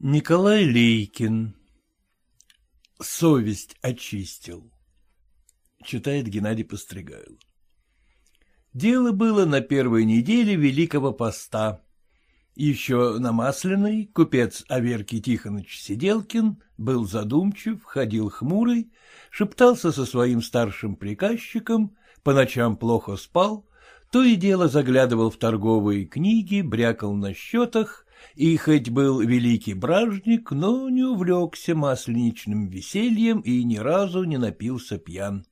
Николай Лейкин Совесть очистил. Читает Геннадий Постригайло. Дело было на первой неделе Великого Поста. Еще на Масляной купец Аверкий Тихонович Сиделкин был задумчив, ходил хмурый, шептался со своим старшим приказчиком, по ночам плохо спал, то и дело заглядывал в торговые книги, брякал на счетах, и хоть был великий бражник, но не увлекся масленичным весельем и ни разу не напился пьян.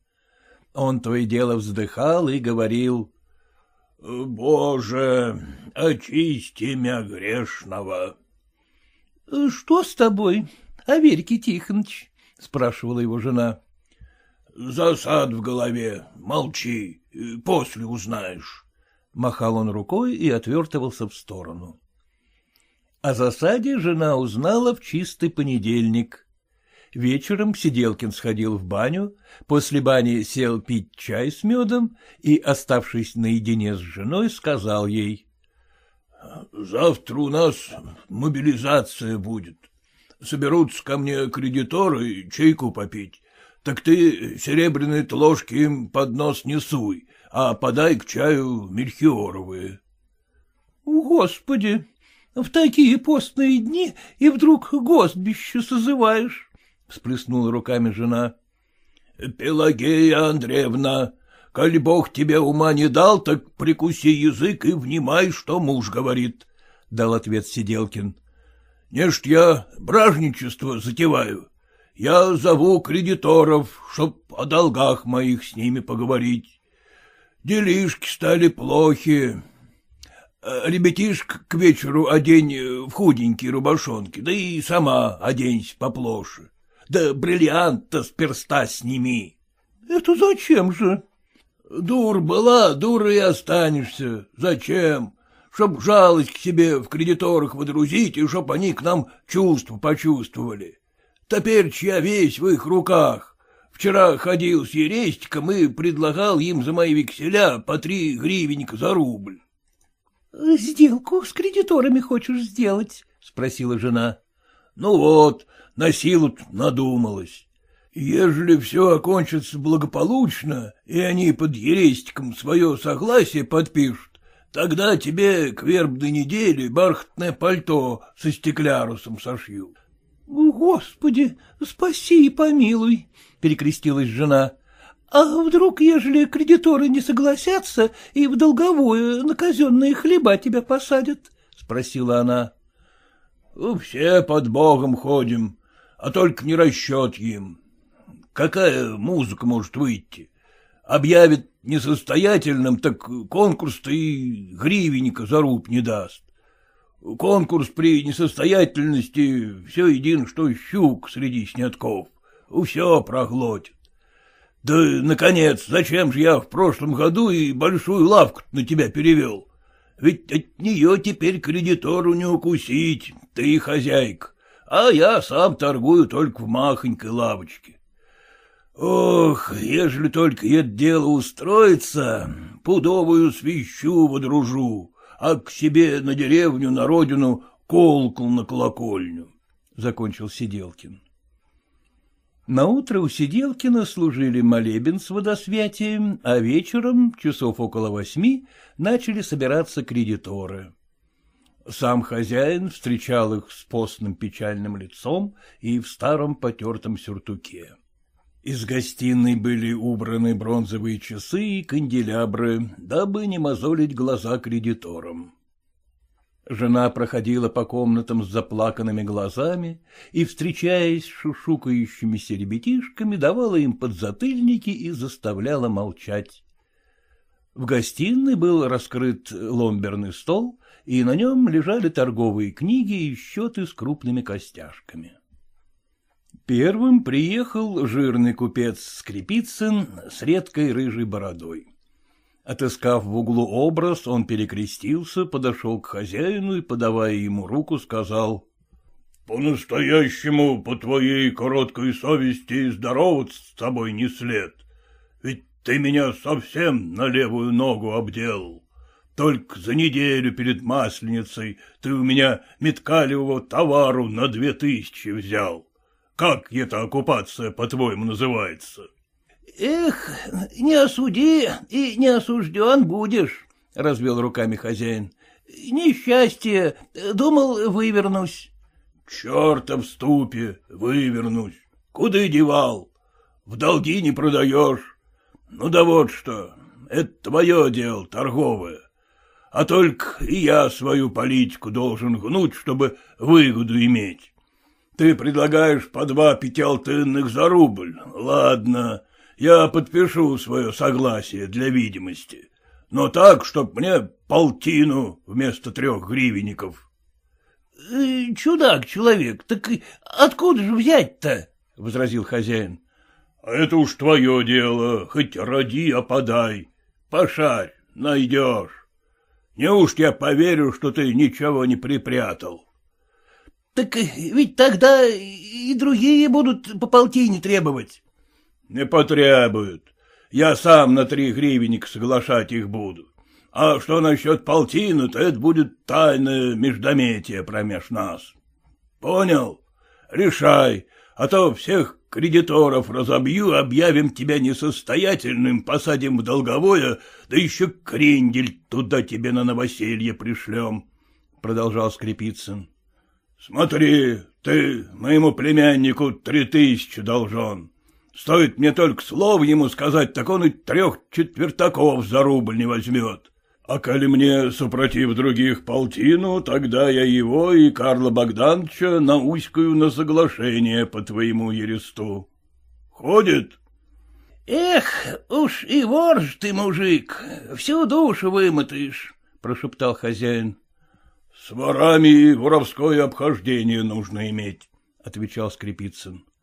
Он то и дело вздыхал и говорил — Боже, очисти мя грешного. — Что с тобой, Аверький Тихоныч? — спрашивала его жена. — Засад в голове, молчи, после узнаешь. Махал он рукой и отвертывался в сторону. О засаде жена узнала в чистый понедельник. Вечером Сиделкин сходил в баню, после бани сел пить чай с медом и, оставшись наедине с женой, сказал ей. — Завтра у нас мобилизация будет. Соберутся ко мне кредиторы чайку попить. Так ты серебряные ложки им под нос не суй, а подай к чаю мельхиоровые. — Господи! В такие постные дни и вдруг гостбище созываешь, — всплеснула руками жена. — Пелагея Андреевна, коли бог тебе ума не дал, так прикуси язык и внимай, что муж говорит, — дал ответ Сиделкин. — Не ж я бражничество затеваю. Я зову кредиторов, чтоб о долгах моих с ними поговорить. Делишки стали плохи, ребятишек к вечеру одень э, в худенькие рубашонки, да и сама оденься поплоше. Да бриллиант-то с перста сними. — Это зачем же? — Дур была, дура и останешься. Зачем? Чтоб жалость к себе в кредиторах водрузить, и чтоб они к нам чувства почувствовали. Теперь я весь в их руках. Вчера ходил с ерестиком и предлагал им за мои векселя по три гривенника за рубль. — Сделку с кредиторами хочешь сделать? — спросила жена. — Ну вот, на силу надумалась. Ежели все окончится благополучно, и они под ерестиком свое согласие подпишут, тогда тебе к вербной неделе бархатное пальто со стеклярусом сошью. — Господи, спаси и помилуй, — перекрестилась жена. — А вдруг, ежели кредиторы не согласятся и в долговое на казенные хлеба тебя посадят? — спросила она. — Все под Богом ходим, а только не расчет им. Какая музыка может выйти? Объявит несостоятельным, так конкурс-то и гривенника за руб не даст. Конкурс при несостоятельности все един, что щук среди снятков. Все проглотит. Да, наконец, зачем же я в прошлом году и большую лавку на тебя перевел? Ведь от нее теперь кредитору не укусить, ты хозяйка, а я сам торгую только в махонькой лавочке. Ох, ежели только это дело устроится, пудовую свищу водружу, а к себе на деревню, на родину, колокол на колокольню, — закончил Сиделкин. Наутро у Сиделкина служили молебен с водосвятием, а вечером, часов около восьми, начали собираться кредиторы. Сам хозяин встречал их с постным печальным лицом и в старом потертом сюртуке. Из гостиной были убраны бронзовые часы и канделябры, дабы не мозолить глаза кредиторам. Жена проходила по комнатам с заплаканными глазами и, встречаясь с шушукающимися ребятишками, давала им подзатыльники и заставляла молчать. В гостиной был раскрыт ломберный стол, и на нем лежали торговые книги и счеты с крупными костяшками. Первым приехал жирный купец Скрипицын с редкой рыжей бородой. Отыскав в углу образ, он перекрестился, подошел к хозяину и, подавая ему руку, сказал. — По-настоящему, по твоей короткой совести, здороваться с тобой не след. Ведь ты меня совсем на левую ногу обделал. Только за неделю перед Масленицей ты у меня меткалевого товару на две тысячи взял. Как эта оккупация, по-твоему, называется? — Эх, не осуди и не осужден будешь, — развел руками хозяин. — Несчастье, думал, вывернусь. — Черта в ступе, вывернусь. Куда девал? В долги не продаешь. Ну да вот что, это твое дело торговое. А только и я свою политику должен гнуть, чтобы выгоду иметь. Ты предлагаешь по два пятиалтынных за рубль. Ладно, я подпишу свое согласие для видимости. Но так, чтоб мне полтину вместо трех гривенников. Э, — Чудак человек, так откуда же взять-то? — возразил хозяин. — А это уж твое дело, хоть роди, а подай. Пошарь, найдешь. Неужто я поверю, что ты ничего не припрятал? — Так ведь тогда и другие будут по полтине требовать. — Не потребуют. Я сам на три гривенника соглашать их буду. А что насчет полтины, то это будет тайное междометие промеж нас. Понял? Решай, а то всех кредиторов разобью, объявим тебя несостоятельным, посадим в долговое, да еще крендель туда тебе на новоселье пришлем, — продолжал Скрипицын. — Смотри, ты моему племяннику три тысячи должен. Стоит мне только слово ему сказать, так он и трех четвертаков за рубль не возьмет. А коли мне, супротив других, полтину, тогда я его и Карла Богдановича науськаю на соглашение по твоему ересту. Ходит? — Эх, уж и вор ж ты, мужик, всю душу вымотаешь, — прошептал хозяин. — С ворами воровское обхождение нужно иметь, — отвечал Скрипицын. —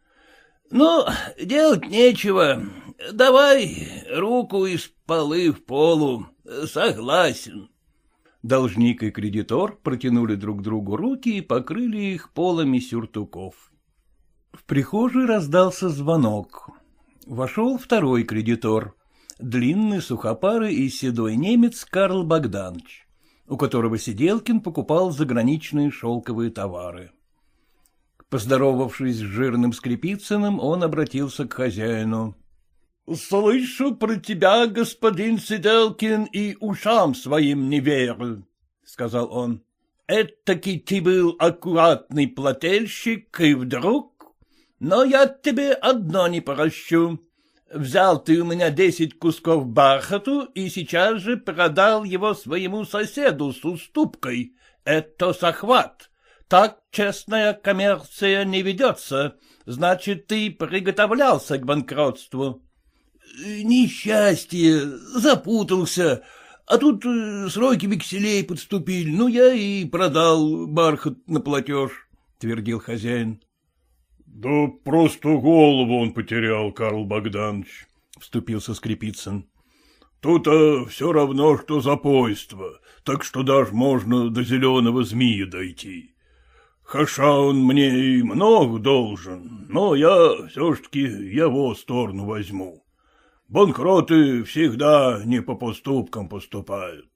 Ну, делать нечего. Давай руку из полы в полу. Согласен. Должник и кредитор протянули друг другу руки и покрыли их полами сюртуков. В прихожей раздался звонок. Вошел второй кредитор, длинный, сухопарый и седой немец Карл Богданович, у которого Сиделкин покупал заграничные шелковые товары. Поздоровавшись с жирным Скрипицыным, он обратился к хозяину. — Слышу про тебя, господин Сиделкин, и ушам своим не верю, — сказал он. — Этакий ты был аккуратный плательщик, и вдруг... Но я тебе одно не прощу. Взял ты у меня десять кусков бархату и сейчас же продал его своему соседу с уступкой. Это захват. Так честная коммерция не ведется. Значит, ты приготовлялся к банкротству. — Несчастье, запутался, а тут э, сроки векселей подступили, ну я и продал бархат на платеж, — твердил хозяин. — Да просто голову он потерял, Карл Богданович, — вступился Скрипицын. — Тут а, все равно, что запойство, так что даже можно до зеленого змея дойти. Хаша он мне и много должен, но я все-таки его сторону возьму. Банкроты всегда не по поступкам поступают.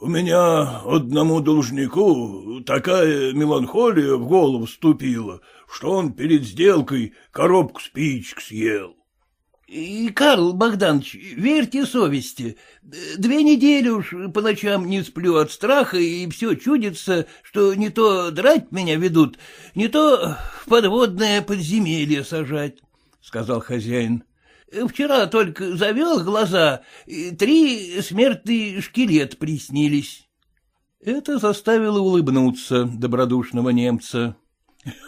У меня одному должнику такая меланхолия в голову вступила, что он перед сделкой коробку спичек съел. — И, Карл Богданович, верьте совести. Две недели уж по ночам не сплю от страха, и все чудится, что не то драть меня ведут, не то в подводное подземелье сажать, — сказал хозяин. Вчера только завел глаза, три смертные шкелет приснились. Это заставило улыбнуться добродушного немца.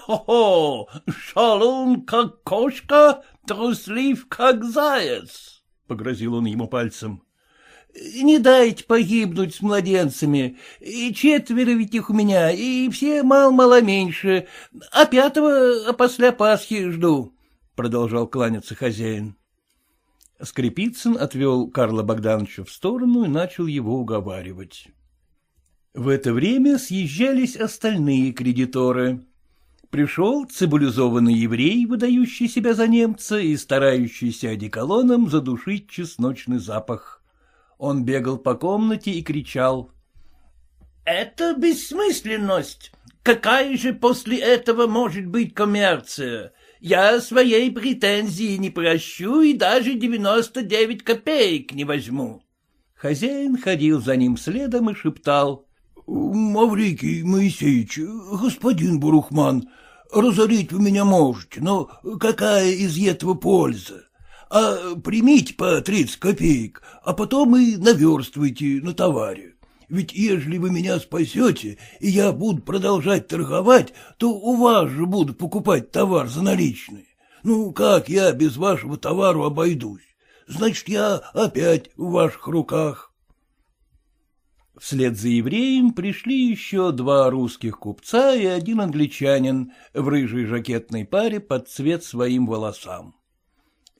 «Хо — шалун, как кошка, труслив, как заяц, — погрозил он ему пальцем. — Не дайте погибнуть с младенцами. И четверо ведь их у меня, и все мало-мало меньше, а пятого после Пасхи жду, — продолжал кланяться хозяин. Скрипицын отвел Карла Богдановича в сторону и начал его уговаривать. В это время съезжались остальные кредиторы. Пришел цибулизованный еврей, выдающий себя за немца и старающийся одеколоном задушить чесночный запах. Он бегал по комнате и кричал. — Это бессмысленность. Какая же после этого может быть коммерция? Я своей претензии не прощу и даже девяносто девять копеек не возьму. Хозяин ходил за ним следом и шептал. — Маврикий Моисеевич, господин Бурухман, разорить вы меня можете, но какая из этого польза? А примите по тридцать копеек, а потом и наверстывайте на товаре. Ведь ежели вы меня спасете, и я буду продолжать торговать, то у вас же буду покупать товар за наличные. Ну, как я без вашего товара обойдусь? Значит, я опять в ваших руках. Вслед за евреем пришли еще два русских купца и один англичанин в рыжей жакетной паре под цвет своим волосам.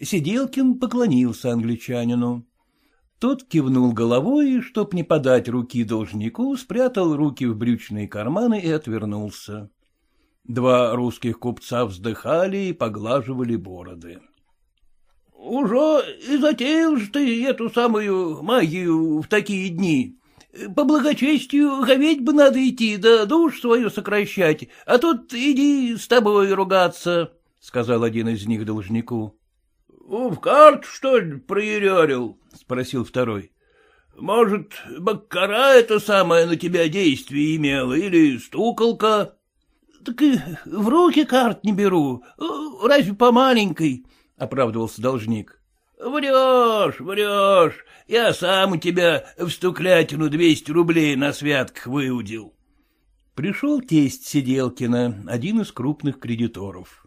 Сиделкин поклонился англичанину. Тот кивнул головой и, чтоб не подать руки должнику, спрятал руки в брючные карманы и отвернулся. Два русских купца вздыхали и поглаживали бороды. — Уже и затеял же ты эту самую магию в такие дни. По благочестию говеть бы надо идти, да душ свою сокращать, а тут иди с тобой ругаться, — сказал один из них должнику. — В карту, что ли, проерерил? — спросил второй. — Может, баккара это самое на тебя действие имела, или стуколка? — Так и в руки карт не беру, разве по маленькой, — оправдывался должник. — Врешь, врешь, я сам у тебя в стуклятину двести рублей на святках выудил. Пришел тесть Сиделкина, один из крупных кредиторов.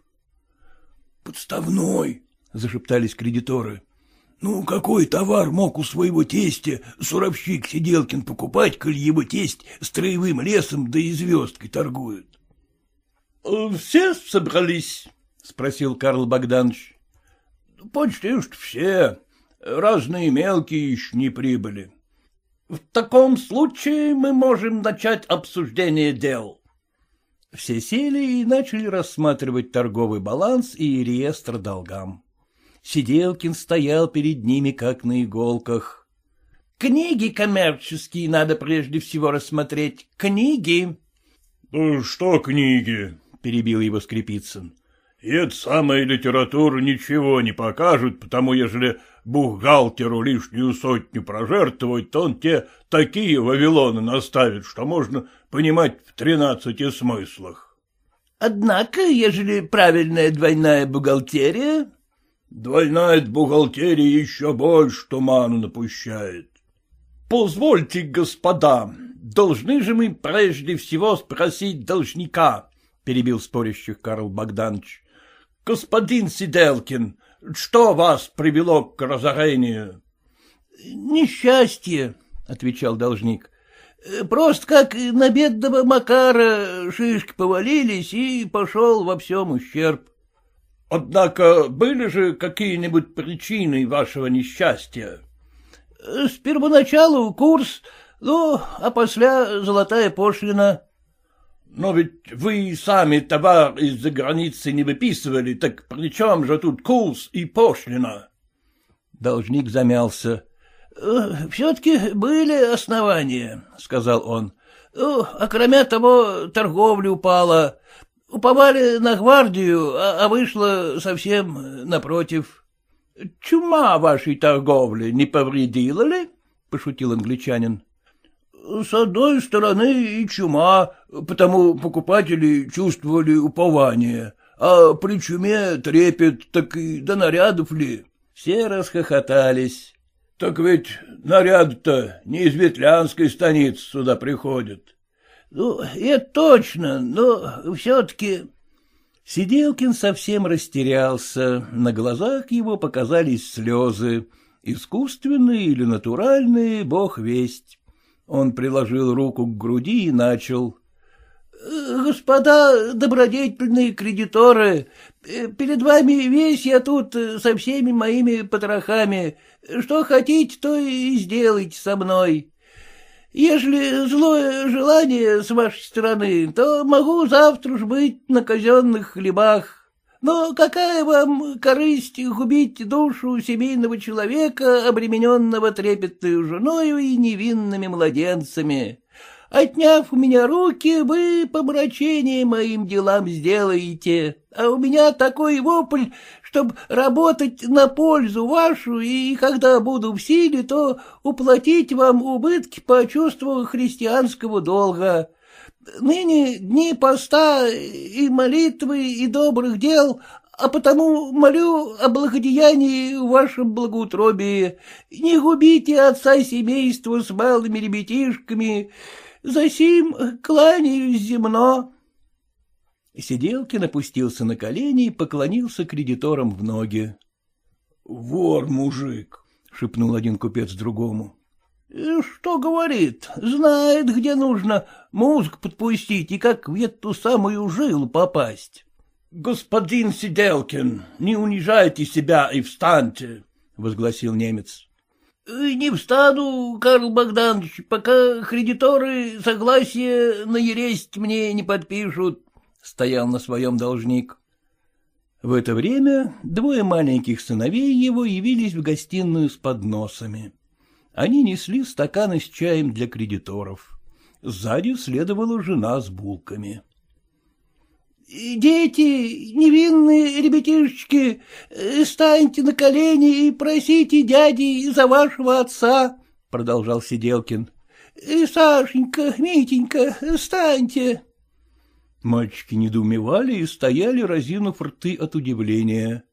— Подставной, зашептались кредиторы. Ну, какой товар мог у своего тестя суровщик Сиделкин покупать, коль его тесть строевым лесом да и звездкой торгует? — Все собрались? — спросил Карл Богданович. — Почти что все. Разные мелкие еще не прибыли. — В таком случае мы можем начать обсуждение дел. Все сели и начали рассматривать торговый баланс и реестр долгам. Сиделкин стоял перед ними, как на иголках. — Книги коммерческие надо прежде всего рассмотреть. Книги. — что книги? — перебил его Скрипицын. — Это самая литература ничего не покажет, потому ежели бухгалтеру лишнюю сотню прожертвовать, то он те такие вавилоны наставит, что можно понимать в тринадцати смыслах. — Однако, ежели правильная двойная бухгалтерия, Двойная бухгалтерия еще больше туману напущает. — Позвольте, господа, должны же мы прежде всего спросить должника, — перебил спорящих Карл Богданович. — Господин Сиделкин, что вас привело к разорению? — Несчастье, — отвечал должник. — Просто как на бедного Макара шишки повалились, и пошел во всем ущерб. — Однако были же какие-нибудь причины вашего несчастья? — С первоначалу курс, ну, а после золотая пошлина. — Но ведь вы сами товар из-за границы не выписывали, так при чем же тут курс и пошлина? Должник замялся. — Все-таки были основания, — сказал он. — А кроме того, торговля упала. Уповали на гвардию, а, а вышло совсем напротив. — Чума вашей торговли не повредила ли? — пошутил англичанин. — С одной стороны и чума, потому покупатели чувствовали упование, а при чуме трепет, так и до нарядов ли. Все расхохотались. — Так ведь наряд-то не из Ветлянской станицы сюда приходят. Ну, это точно, но все-таки... Сиделкин совсем растерялся, на глазах его показались слезы, искусственные или натуральные, бог весть. Он приложил руку к груди и начал. — Господа добродетельные кредиторы, перед вами весь я тут со всеми моими потрохами. Что хотите, то и сделайте со мной. Ежели злое желание с вашей стороны, то могу завтра ж быть на казенных хлебах. Но какая вам корысть губить душу семейного человека, обремененного трепетной женою и невинными младенцами? Отняв у меня руки, вы помрачение моим делам сделаете, а у меня такой вопль, чтобы работать на пользу вашу, и когда буду в силе, то уплатить вам убытки по чувству христианского долга. Ныне дни поста и молитвы и добрых дел, а потому молю о благодеянии в вашем благоутробии. Не губите отца семейства с малыми ребятишками, засим кланяюсь земно. Сиделкин опустился на колени и поклонился кредиторам в ноги. — Вор, мужик, — шепнул один купец другому. — Что говорит? Знает, где нужно мозг подпустить и как в эту самую жилу попасть. — Господин Сиделкин, не унижайте себя и встаньте, — возгласил немец. — Не встану, Карл Богданович, пока кредиторы согласие на ересть мне не подпишут, — стоял на своем должник. В это время двое маленьких сыновей его явились в гостиную с подносами. Они несли стаканы с чаем для кредиторов. Сзади следовала жена с булками. — Дети, невинные ребятишечки, станьте на колени и просите дяди за вашего отца, — продолжал Сиделкин. — Сашенька, Митенька, станьте. Мальчики недоумевали и стояли, разинув рты от удивления.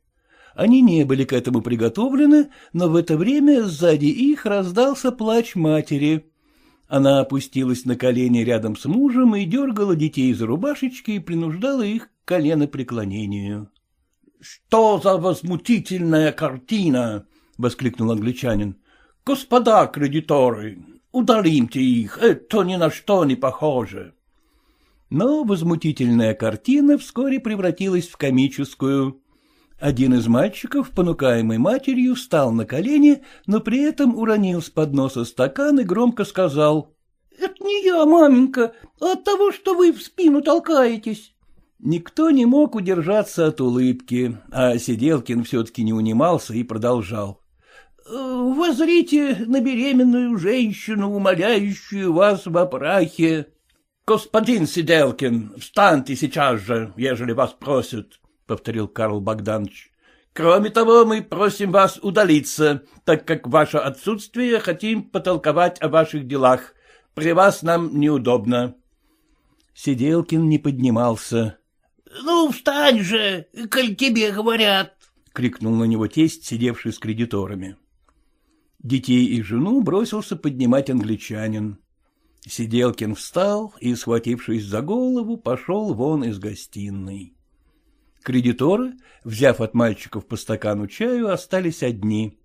Они не были к этому приготовлены, но в это время сзади их раздался плач матери. Она опустилась на колени рядом с мужем и дергала детей за рубашечки и принуждала их к коленопреклонению. — Что за возмутительная картина! — воскликнул англичанин. — Господа кредиторы, удалимте их, это ни на что не похоже. Но возмутительная картина вскоре превратилась в комическую. Один из мальчиков, понукаемый матерью, встал на колени, но при этом уронил с подноса стакан и громко сказал. — Это не я, маменька, а от того, что вы в спину толкаетесь. Никто не мог удержаться от улыбки, а Сиделкин все-таки не унимался и продолжал. «Э, — Возрите на беременную женщину, умоляющую вас в опрахе. — Господин Сиделкин, встаньте сейчас же, ежели вас просят, повторил Карл Богданович. — Кроме того, мы просим вас удалиться, так как ваше отсутствие хотим потолковать о ваших делах. При вас нам неудобно. Сиделкин не поднимался. — Ну, встань же, коль тебе говорят! — крикнул на него тесть, сидевший с кредиторами. Детей и жену бросился поднимать англичанин. Сиделкин встал и, схватившись за голову, пошел вон из гостиной. Кредиторы, взяв от мальчиков по стакану чаю, остались одни.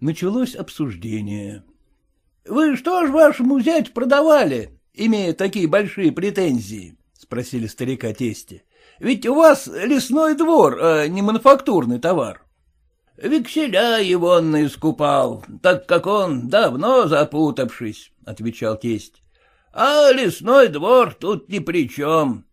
Началось обсуждение. — Вы что ж вашему зять продавали, имея такие большие претензии? — спросили старика тести. — Ведь у вас лесной двор, а не мануфактурный товар. — Векселя его он искупал, так как он давно запутавшись, — отвечал тесть. — А лесной двор тут ни при чем.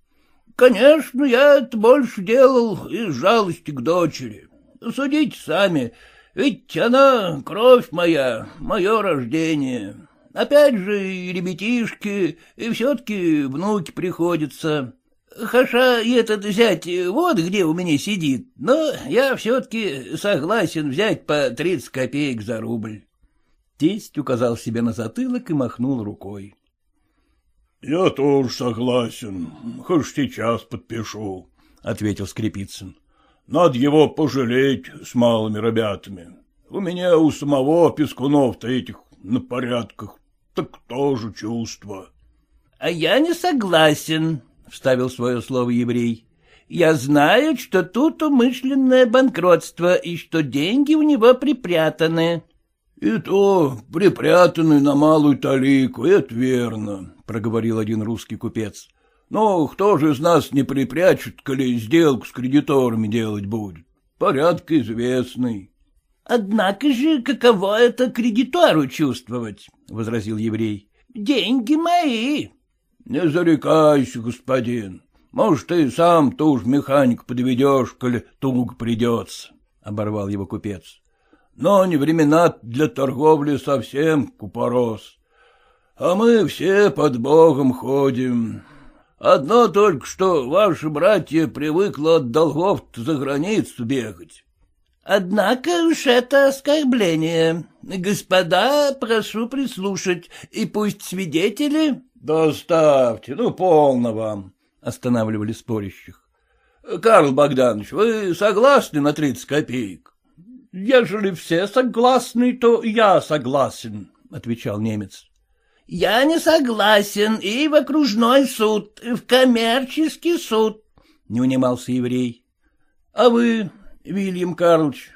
Конечно, я это больше делал из жалости к дочери. Судите сами, ведь она кровь моя, мое рождение. Опять же и ребятишки, и все-таки внуки приходятся. Хаша и этот взять вот где у меня сидит, но я все-таки согласен взять по тридцать копеек за рубль. Тесть указал себе на затылок и махнул рукой. — Я тоже согласен, хоть сейчас подпишу, — ответил Скрипицын. — Надо его пожалеть с малыми ребятами. У меня у самого Пескунов-то этих на порядках, так тоже чувство. — А я не согласен, — вставил свое слово еврей. — Я знаю, что тут умышленное банкротство и что деньги у него припрятаны. — И то припрятаны на малую талику, это верно, — проговорил один русский купец. — Но кто же из нас не припрячет, коли сделку с кредиторами делать будет? Порядок известный. — Однако же каково это кредитору чувствовать? — возразил еврей. — Деньги мои. — Не зарекайся, господин. Может, ты сам ту же механику подведешь, коли туго придется, — оборвал его купец. Но не времена для торговли совсем купорос. А мы все под Богом ходим. Одно только что ваши братья привыкло от долгов за границу бегать. Однако уж это оскорбление. Господа, прошу прислушать, и пусть свидетели... — Доставьте, ну, полно вам, — останавливали спорящих. — Карл Богданович, вы согласны на тридцать копеек? — Ежели все согласны, то я согласен, — отвечал немец. — Я не согласен и в окружной суд, и в коммерческий суд, — не унимался еврей. — А вы Вильям Карлович.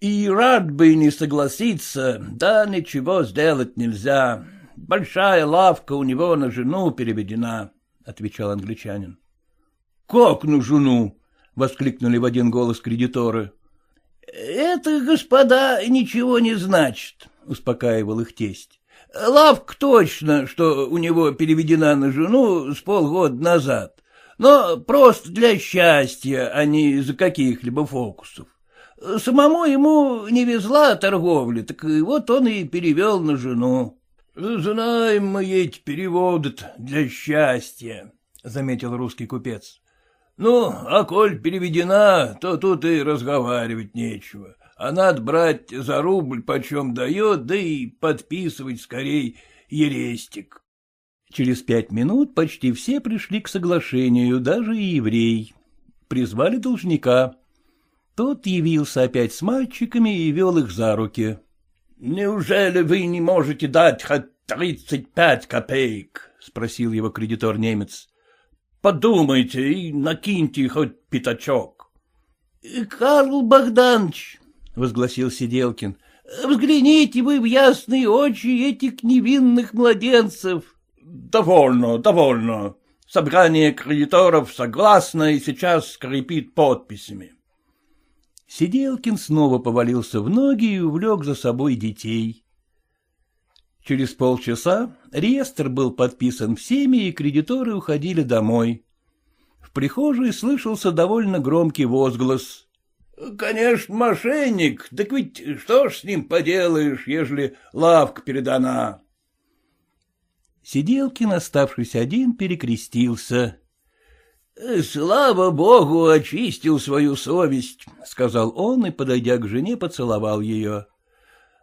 И рад бы не согласиться, да ничего сделать нельзя. Большая лавка у него на жену переведена, — отвечал англичанин. — Как на жену? — воскликнули в один голос кредиторы. — Это, господа, ничего не значит, — успокаивал их тесть. — Лавка точно, что у него переведена на жену с полгода назад но просто для счастья, а не из-за каких-либо фокусов. Самому ему не везла торговля, так вот он и перевел на жену. — Знаем мы эти переводы для счастья, — заметил русский купец. — Ну, а коль переведена, то тут и разговаривать нечего, а надо брать за рубль почем дает, да и подписывать скорей ерестик. Через пять минут почти все пришли к соглашению, даже и еврей. Призвали должника. Тот явился опять с мальчиками и вел их за руки. — Неужели вы не можете дать хоть тридцать пять копеек? — спросил его кредитор-немец. — Подумайте и накиньте хоть пятачок. — Карл Богданович, — возгласил Сиделкин, — взгляните вы в ясные очи этих невинных младенцев. Довольно, довольно. Собрание кредиторов согласно и сейчас скрипит подписями. Сиделкин снова повалился в ноги и увлек за собой детей. Через полчаса реестр был подписан всеми, и кредиторы уходили домой. В прихожей слышался довольно громкий возглас. — Конечно, мошенник, так ведь что ж с ним поделаешь, ежели лавка передана? Сиделкин, оставшись один, перекрестился. — Слава богу, очистил свою совесть, — сказал он и, подойдя к жене, поцеловал ее. —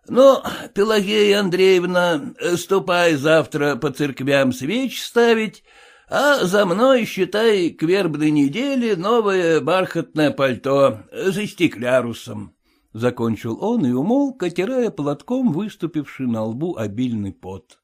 Ну, Пелагея Андреевна, ступай завтра по церквям свеч ставить, а за мной, считай, к вербной неделе новое бархатное пальто за стеклярусом. Закончил он и умолк, отирая платком выступивший на лбу обильный пот.